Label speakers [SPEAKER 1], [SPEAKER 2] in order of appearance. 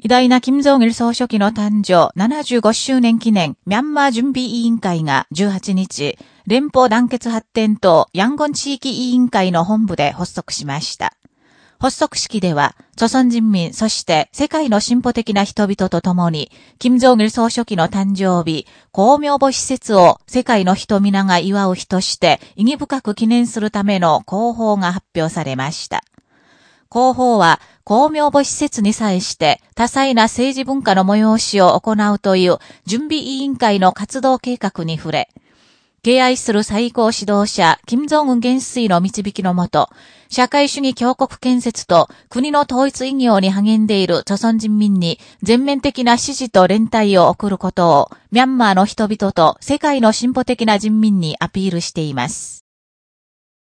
[SPEAKER 1] 偉大な金正義総書記の誕生75周年記念ミャンマー準備委員会が18日、連邦団結発展党ヤンゴン地域委員会の本部で発足しました。発足式では、朝鮮人民、そして世界の進歩的な人々と共に、金正義総書記の誕生日、公明母施設を世界の人皆が祝う日として意義深く記念するための広報が発表されました。広報は公明母施設に際して多彩な政治文化の催しを行うという準備委員会の活動計画に触れ、敬愛する最高指導者、金正恩元帥の導きのもと、社会主義強国建設と国の統一医業に励んでいる著村人民に全面的な支持と連帯を送ることを、ミャンマーの人々と世界の進歩的な人民にアピールしています。